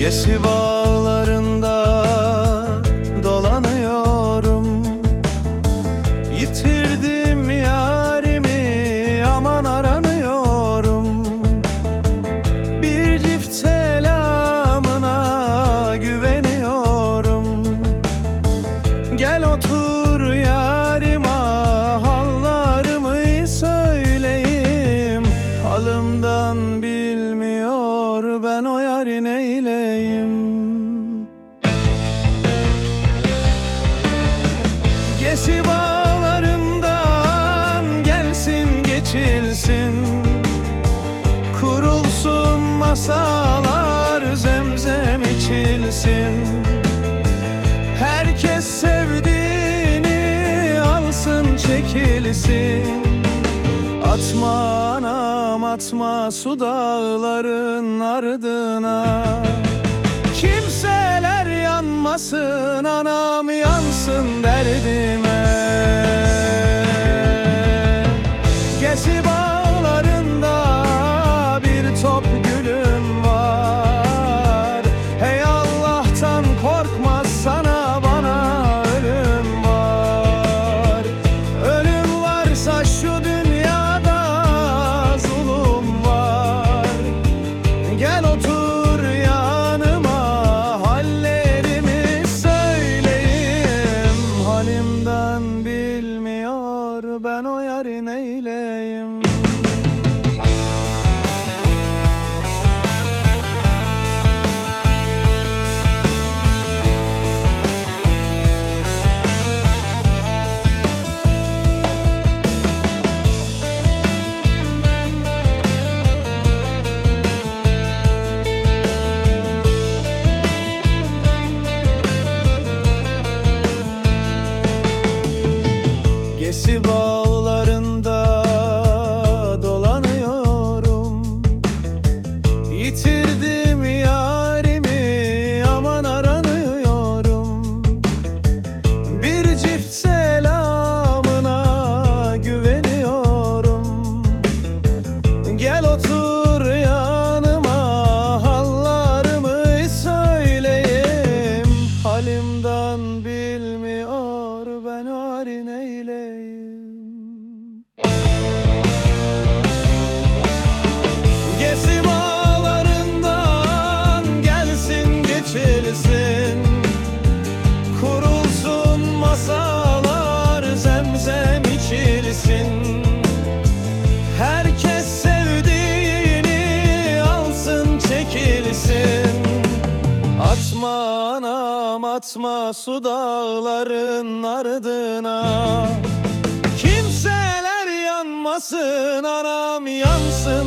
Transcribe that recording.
Yes, it was. Gesi bağlarından gelsin geçilsin. Kurulsun masalar zemzem içilsin. Herkes sevdiğini alsın çekilsin. Atma anam atma su dağların ardına yanmasın anam yansın derdime. Gezi bağlarında dolanıyorum. Yitirdim yarimi aman aranıyorum. Bir çift selamına güveniyorum. Gel otur yanıma hallarımı söyleyeyim. Halimden bilmiyor ben harin atma su dağların ardına. Kimseler yanmasın anam yansın